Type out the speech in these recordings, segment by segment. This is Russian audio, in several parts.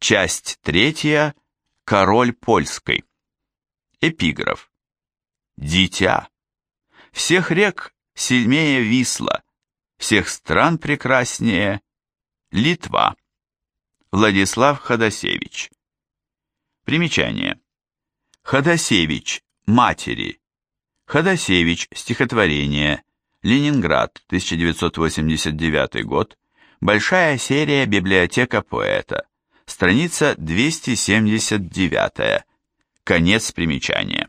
Часть третья. Король польской. Эпиграф. Дитя. Всех рек сильнее Висла, всех стран прекраснее Литва. Владислав Ходосевич. Примечание. Ходосевич. Матери. Ходосевич. Стихотворение. Ленинград, 1989 год. Большая серия «Библиотека поэта». Страница 279. Конец примечания.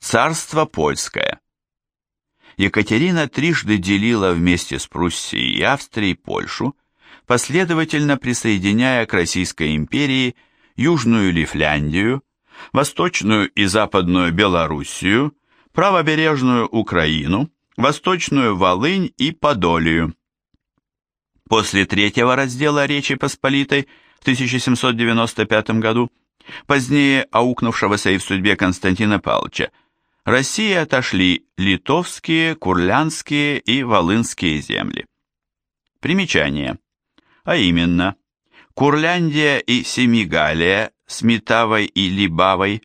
Царство польское. Екатерина трижды делила вместе с Пруссией и Австрией Польшу, последовательно присоединяя к Российской империи Южную Лифляндию, Восточную и Западную Белоруссию, правобережную Украину, Восточную Волынь и Подолию. После третьего раздела Речи Посполитой в 1795 году, позднее аукнувшегося и в судьбе Константина Павловича, России отошли литовские, курлянские и волынские земли. Примечание. А именно, Курляндия и Семигалия с Метавой и Либавой,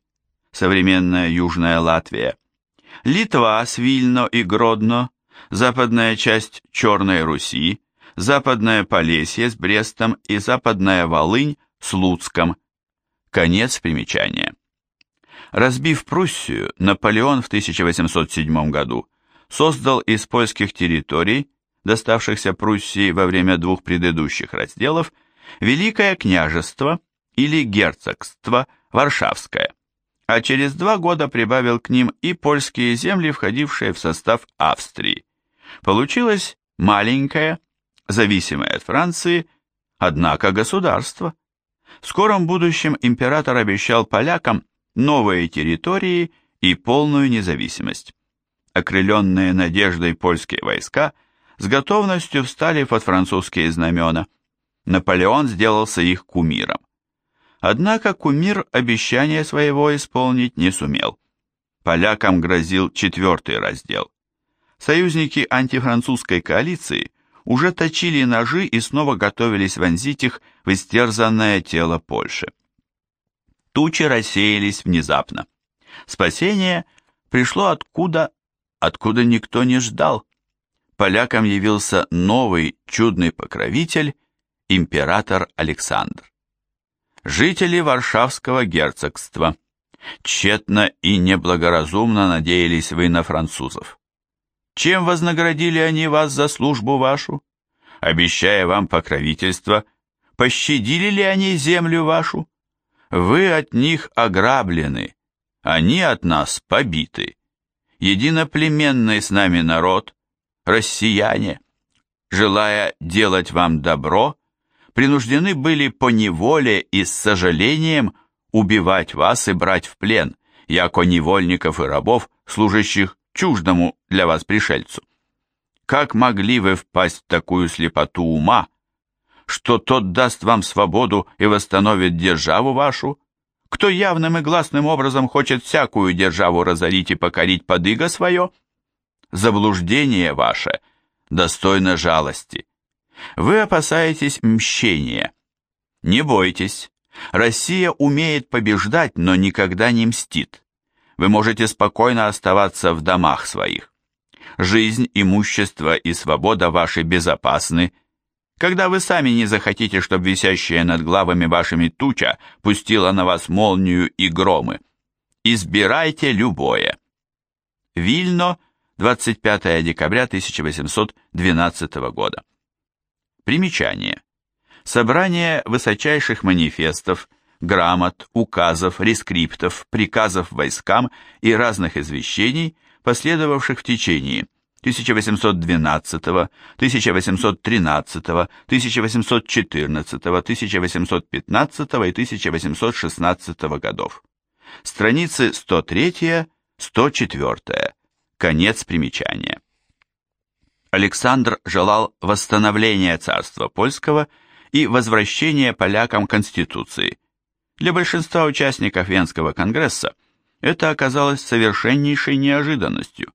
современная Южная Латвия, Литва с Вильно и Гродно, западная часть Черной Руси, западное Полесье с Брестом и западная Волынь с Луцком. Конец примечания. Разбив Пруссию, Наполеон в 1807 году создал из польских территорий, доставшихся Пруссии во время двух предыдущих разделов, Великое княжество или герцогство Варшавское, а через два года прибавил к ним и польские земли, входившие в состав Австрии. Получилось маленькое, зависимое от Франции, однако государство. В скором будущем император обещал полякам новые территории и полную независимость. Окрыленные надеждой польские войска с готовностью встали под французские знамена. Наполеон сделался их кумиром. Однако кумир обещание своего исполнить не сумел. Полякам грозил четвертый раздел. Союзники антифранцузской коалиции уже точили ножи и снова готовились вонзить их в истерзанное тело Польши тучи рассеялись внезапно. Спасение пришло откуда, откуда никто не ждал. Полякам явился новый чудный покровитель, император Александр. Жители Варшавского герцогства тщетно и неблагоразумно надеялись вы на французов. Чем вознаградили они вас за службу вашу? Обещая вам покровительство, пощадили ли они землю вашу? Вы от них ограблены, они от нас побиты. Единоплеменный с нами народ, россияне, желая делать вам добро, принуждены были по неволе и с сожалением убивать вас и брать в плен, яко невольников и рабов, служащих чуждому для вас пришельцу. Как могли вы впасть в такую слепоту ума, что тот даст вам свободу и восстановит державу вашу? Кто явным и гласным образом хочет всякую державу разорить и покорить подыго свое? Заблуждение ваше достойно жалости. Вы опасаетесь мщения. Не бойтесь. Россия умеет побеждать, но никогда не мстит. Вы можете спокойно оставаться в домах своих. Жизнь, имущество и свобода ваши безопасны – когда вы сами не захотите, чтобы висящая над главами вашими туча пустила на вас молнию и громы. Избирайте любое. Вильно, 25 декабря 1812 года. Примечание. Собрание высочайших манифестов, грамот, указов, рескриптов, приказов войскам и разных извещений, последовавших в течение 1812, 1813, 1814, 1815 и 1816 годов. Страницы 103-104. Конец примечания. Александр желал восстановления царства польского и возвращения полякам Конституции. Для большинства участников Венского конгресса это оказалось совершеннейшей неожиданностью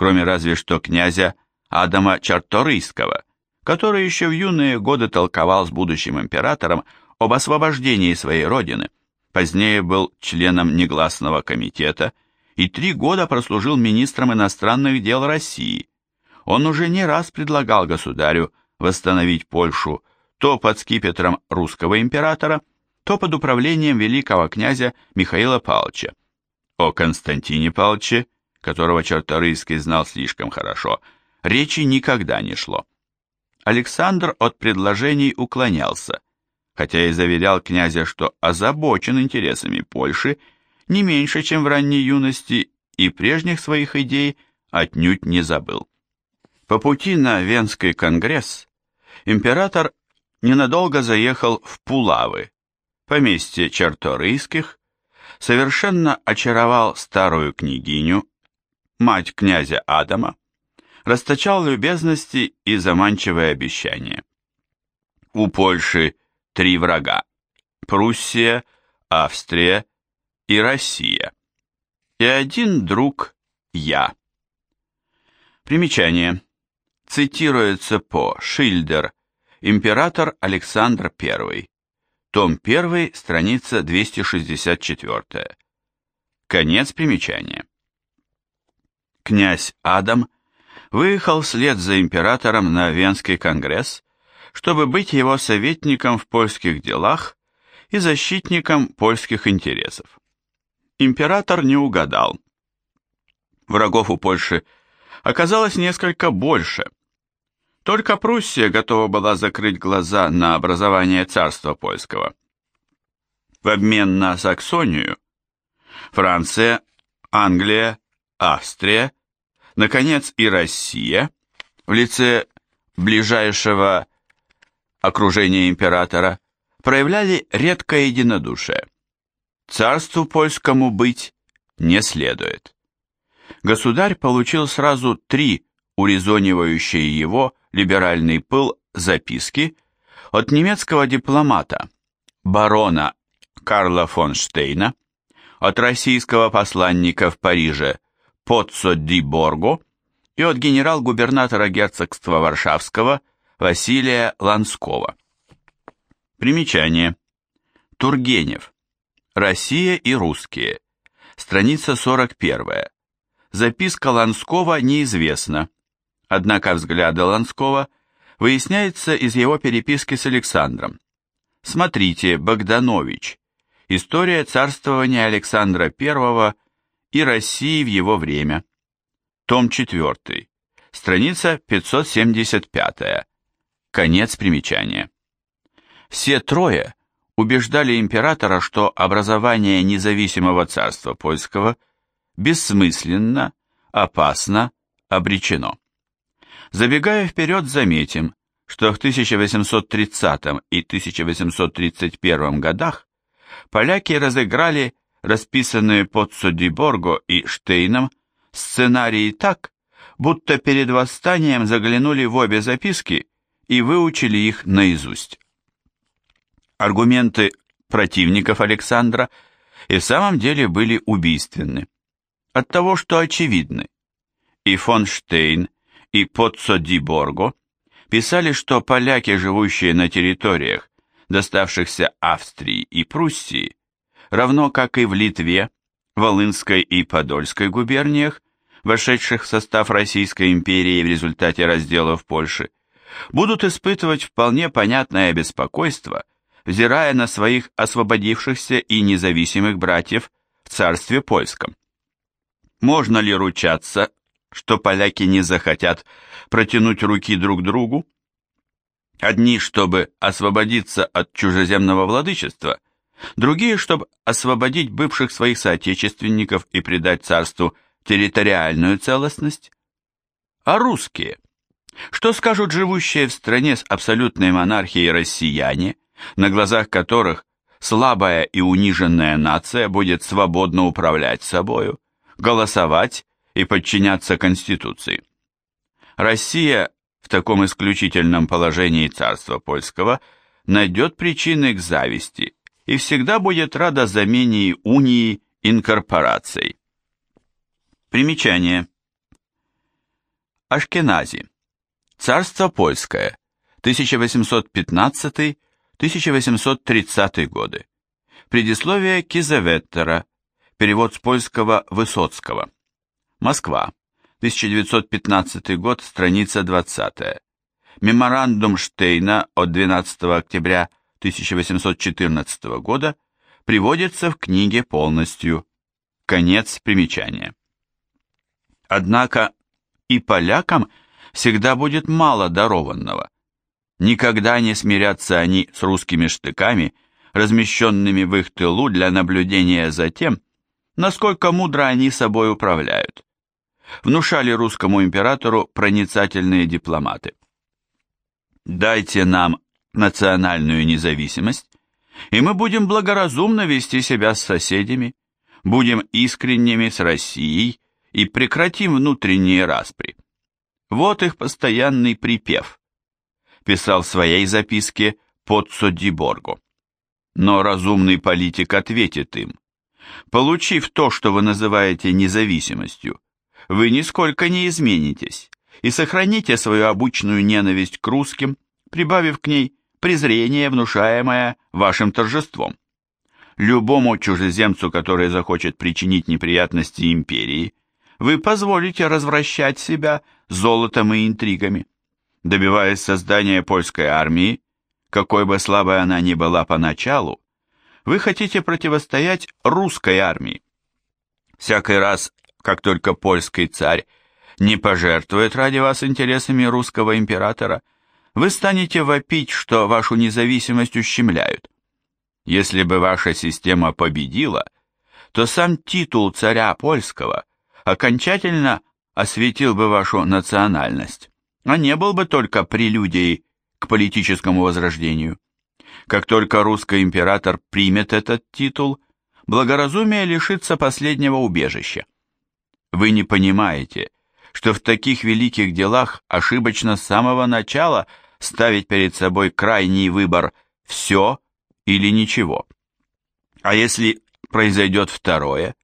кроме разве что князя Адама Чарторийского, который еще в юные годы толковал с будущим императором об освобождении своей родины, позднее был членом негласного комитета и три года прослужил министром иностранных дел России. Он уже не раз предлагал государю восстановить Польшу то под скипетром русского императора, то под управлением великого князя Михаила Павловича. О Константине Павловиче, которого Черторийский знал слишком хорошо, речи никогда не шло. Александр от предложений уклонялся, хотя и заверял князя, что озабочен интересами Польши не меньше, чем в ранней юности, и прежних своих идей отнюдь не забыл. По пути на Венский конгресс император ненадолго заехал в Пулавы, поместье Черторийских, совершенно очаровал старую княгиню, мать князя Адама, расточал любезности и заманчивые обещания. У Польши три врага – Пруссия, Австрия и Россия. И один друг – я. Примечание. Цитируется по Шильдер Император Александр I. Том 1, страница 264. Конец примечания. Князь Адам выехал вслед за императором на Венский конгресс, чтобы быть его советником в польских делах и защитником польских интересов. Император не угадал. Врагов у Польши оказалось несколько больше – только Пруссия готова была закрыть глаза на образование царства польского. В обмен на Саксонию Франция, Англия, Австрия, наконец и Россия в лице ближайшего окружения императора проявляли редкое единодушие. Царству польскому быть не следует. Государь получил сразу три урезонивающие его либеральный пыл записки от немецкого дипломата барона Карла фон Штейна, от российского посланника в Париже Поццо ди Борго и от генерал-губернатора герцогства Варшавского Василия Ланского. Примечание. Тургенев. Россия и русские. Страница 41. Записка Ланского неизвестна. Однако взгляды Ланского выясняется из его переписки с Александром. Смотрите, Богданович. История царствования Александра I и России в его время. Том 4. Страница 575. Конец примечания. Все трое убеждали императора, что образование независимого царства польского бессмысленно, опасно, обречено. Забегая вперед, заметим, что в 1830 и 1831 годах поляки разыграли расписанные под Судиборго и Штейном сценарии так, будто перед восстанием заглянули в обе записки и выучили их наизусть. Аргументы противников Александра и в самом деле были убийственны. От того, что очевидны. И фон Штейн, и Поццо ди Борго писали, что поляки, живущие на территориях, доставшихся Австрии и Пруссии, равно как и в Литве, Волынской и Подольской губерниях, вошедших в состав Российской империи в результате разделов Польши, будут испытывать вполне понятное беспокойство, взирая на своих освободившихся и независимых братьев в царстве польском. Можно ли ручаться что поляки не захотят протянуть руки друг другу? Одни, чтобы освободиться от чужеземного владычества, другие, чтобы освободить бывших своих соотечественников и придать царству территориальную целостность? А русские? Что скажут живущие в стране с абсолютной монархией россияне, на глазах которых слабая и униженная нация будет свободно управлять собою, голосовать и подчиняться Конституции. Россия в таком исключительном положении царства польского найдет причины к зависти и всегда будет рада замене унии инкорпорацией. Примечание. Ашкенази. Царство польское. 1815 1830 годы. Предисловие Кизеветтера, перевод с польского Высоцкого. Москва, 1915 год, страница 20. Меморандум Штейна от 12 октября 1814 года приводится в книге полностью. Конец примечания. Однако и полякам всегда будет мало дарованного. Никогда не смирятся они с русскими штыками, размещенными в их тылу для наблюдения за тем, насколько мудро они собой управляют. Внушали русскому императору проницательные дипломаты. Дайте нам национальную независимость, и мы будем благоразумно вести себя с соседями, будем искренними с Россией и прекратим внутренние распри. Вот их постоянный припев, писал в своей записке Поццо Диборго. Но разумный политик ответит им, получив то, что вы называете независимостью, вы нисколько не изменитесь и сохраните свою обычную ненависть к русским, прибавив к ней презрение, внушаемое вашим торжеством. Любому чужеземцу, который захочет причинить неприятности империи, вы позволите развращать себя золотом и интригами. Добиваясь создания польской армии, какой бы слабой она ни была поначалу, вы хотите противостоять русской армии. Всякий раз, как только польский царь не пожертвует ради вас интересами русского императора, вы станете вопить, что вашу независимость ущемляют. Если бы ваша система победила, то сам титул царя польского окончательно осветил бы вашу национальность, а не был бы только прелюдией к политическому возрождению. Как только русский император примет этот титул, благоразумие лишится последнего убежища. Вы не понимаете, что в таких великих делах ошибочно с самого начала ставить перед собой крайний выбор «все» или «ничего». А если произойдет второе?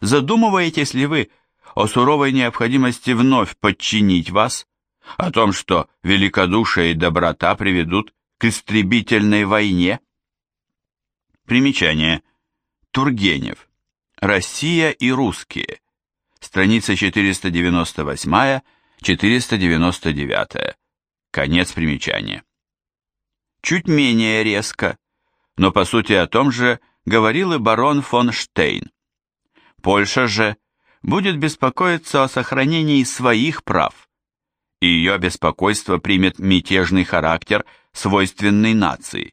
Задумываетесь ли вы о суровой необходимости вновь подчинить вас, о том, что великодушие и доброта приведут к истребительной войне? Примечание. Тургенев. Россия и русские страница 498-499. Конец примечания. Чуть менее резко, но по сути о том же говорил и барон фон Штейн. Польша же будет беспокоиться о сохранении своих прав, и ее беспокойство примет мятежный характер, свойственный нации.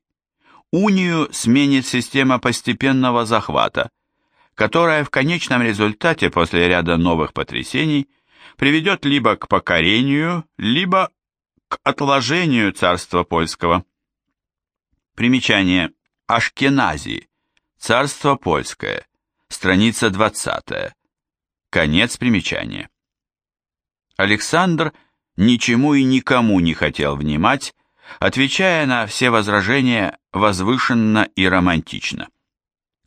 Унию сменит система постепенного захвата, которая в конечном результате после ряда новых потрясений приведет либо к покорению, либо к отложению царства польского. Примечание. Ашкенази. Царство польское. Страница 20. Конец примечания. Александр ничему и никому не хотел внимать, отвечая на все возражения возвышенно и романтично.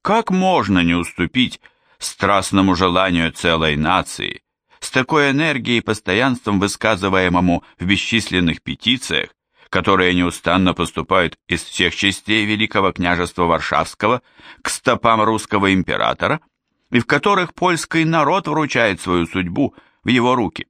Как можно не уступить страстному желанию целой нации, с такой энергией и постоянством высказываемому в бесчисленных петициях, которые неустанно поступают из всех частей Великого княжества Варшавского к стопам русского императора, и в которых польский народ вручает свою судьбу в его руки.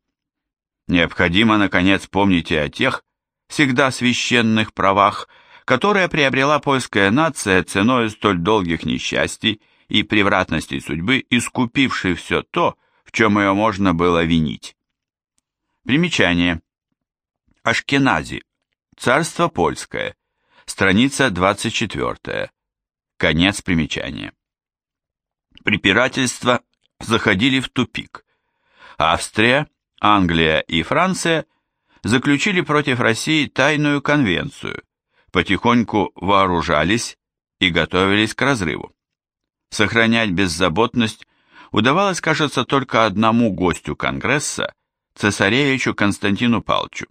Необходимо, наконец, помнить и о тех, всегда священных правах, которое приобрела польская нация ценой столь долгих несчастий и превратностей судьбы, искупившей все то, в чем ее можно было винить. Примечание. Ашкенази. Царство польское. Страница 24. Конец примечания. Препирательства заходили в тупик. Австрия, Англия и Франция заключили против России тайную конвенцию, потихоньку вооружались и готовились к разрыву. Сохранять беззаботность удавалось, кажется, только одному гостю Конгресса, цесаревичу Константину Палчу.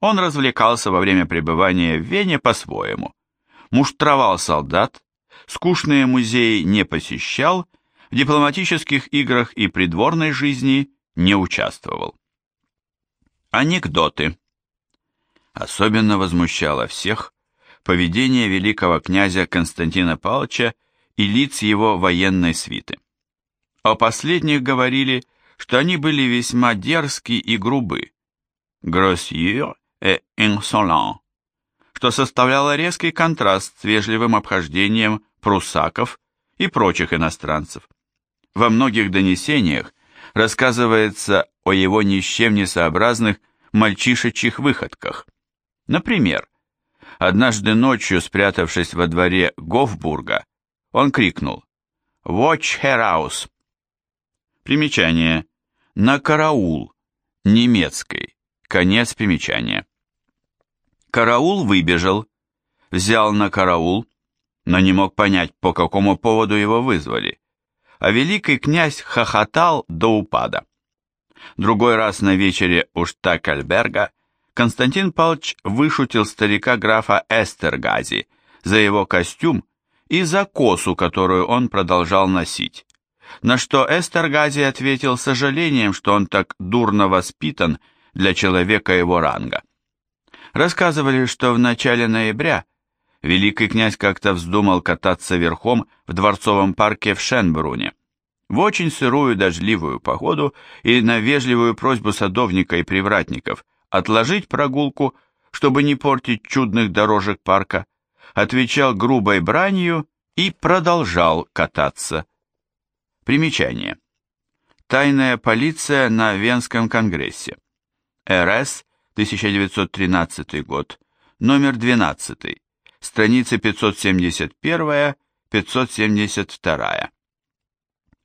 Он развлекался во время пребывания в Вене по-своему, муштровал солдат, скучные музеи не посещал, в дипломатических играх и придворной жизни не участвовал. Анекдоты. Особенно возмущало всех поведение великого князя Константина Павловича и лиц его военной свиты. О последних говорили, что они были весьма дерзки и грубы, grossier et insolent, что составляло резкий контраст с вежливым обхождением пруссаков и прочих иностранцев. Во многих донесениях рассказывается о его ни с чем не сообразных мальчишечьих выходках. Например, однажды ночью, спрятавшись во дворе Гофбурга, он крикнул «Watch her house!». Примечание. На караул. Немецкой. Конец примечания. Караул выбежал, взял на караул, но не мог понять, по какому поводу его вызвали, а великий князь хохотал до упада. Другой раз на вечере у Штакельберга Константин Павлович вышутил старика графа Эстергази за его костюм и за косу, которую он продолжал носить, на что Эстергази ответил сожалением, что он так дурно воспитан для человека его ранга. Рассказывали, что в начале ноября великий князь как-то вздумал кататься верхом в дворцовом парке в Шенбруне. В очень сырую дождливую погоду и на вежливую просьбу садовника и привратников отложить прогулку, чтобы не портить чудных дорожек парка, отвечал грубой бранью и продолжал кататься. Примечание. Тайная полиция на Венском конгрессе. РС, 1913 год, номер 12, страницы 571-572.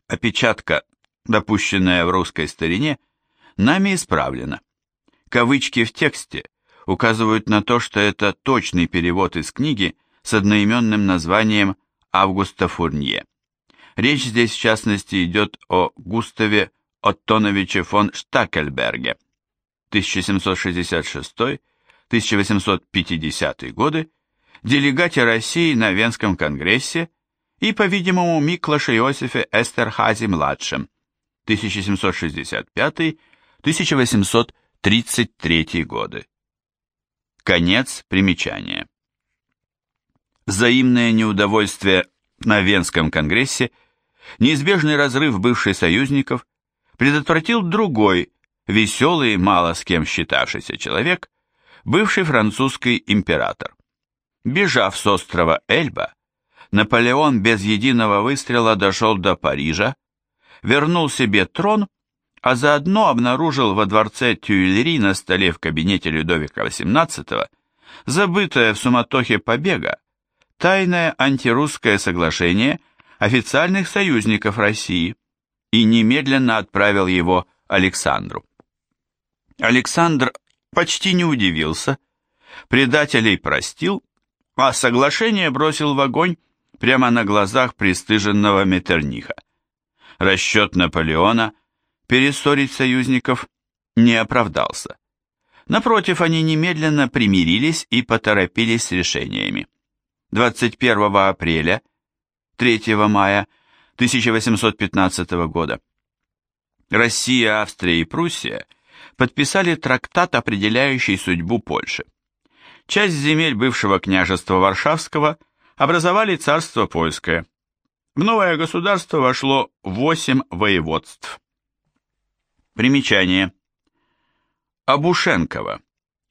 Опечатка, допущенная в русской старине, нами исправлена. Кавычки в тексте указывают на то, что это точный перевод из книги с одноименным названием Августа Фурнье. Речь здесь, в частности, идет о Густаве Оттоновиче фон Штакельберге 1766-1850 годы, делегате России на Венском конгрессе и, по-видимому, Миклаше Иосифе Эстерхазе-младшем 1765-1850 33 годы. Конец примечания. Взаимное неудовольствие на Венском конгрессе, неизбежный разрыв бывших союзников предотвратил другой, веселый, мало с кем считавшийся человек, бывший французский император. Бежав с острова Эльба, Наполеон без единого выстрела дошел до Парижа, вернул себе трон а заодно обнаружил во дворце Тюильри на столе в кабинете Людовика XVIII, забытое в суматохе побега, тайное антирусское соглашение официальных союзников России и немедленно отправил его Александру. Александр почти не удивился, предателей простил, а соглашение бросил в огонь прямо на глазах пристыженного Меттерниха. Расчет Наполеона перессорить союзников не оправдался. Напротив, они немедленно примирились и поторопились с решениями. 21 апреля, 3 мая 1815 года Россия, Австрия и Пруссия подписали трактат, определяющий судьбу Польши. Часть земель бывшего княжества Варшавского образовали царство польское. В новое государство вошло восемь воеводств. Примечание. Абушенково.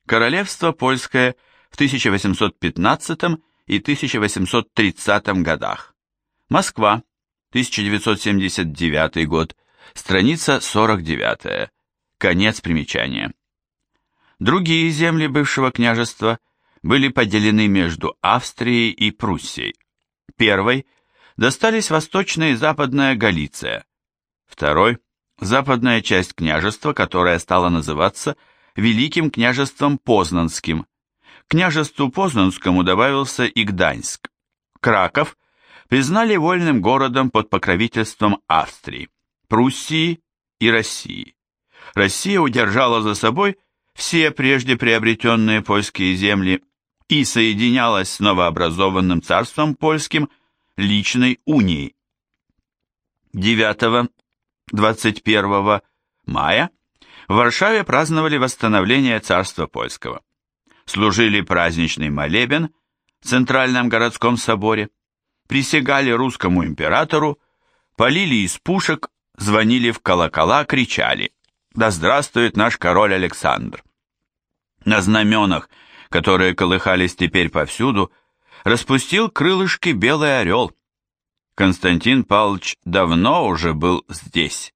Королевство польское в 1815 и 1830 годах. Москва, 1979 год, страница 49. Конец примечания. Другие земли бывшего княжества были поделены между Австрией и Пруссией. Первой достались восточная и западная Галиция. Второй – западная часть княжества, которая стала называться Великим княжеством Познанским. Княжеству Познанскому добавился и Гданьск. Краков признали вольным городом под покровительством Австрии, Пруссии и России. Россия удержала за собой все прежде приобретенные польские земли и соединялась с новообразованным царством польским личной унией. 9-21 мая в Варшаве праздновали восстановление царства польского. Служили праздничный молебен в Центральном городском соборе, присягали русскому императору, полили из пушек, звонили в колокола, кричали «Да здравствует наш король Александр!». На знаменах, которые колыхались теперь повсюду, распустил крылышки белый орел. Константин Павлович давно уже был здесь.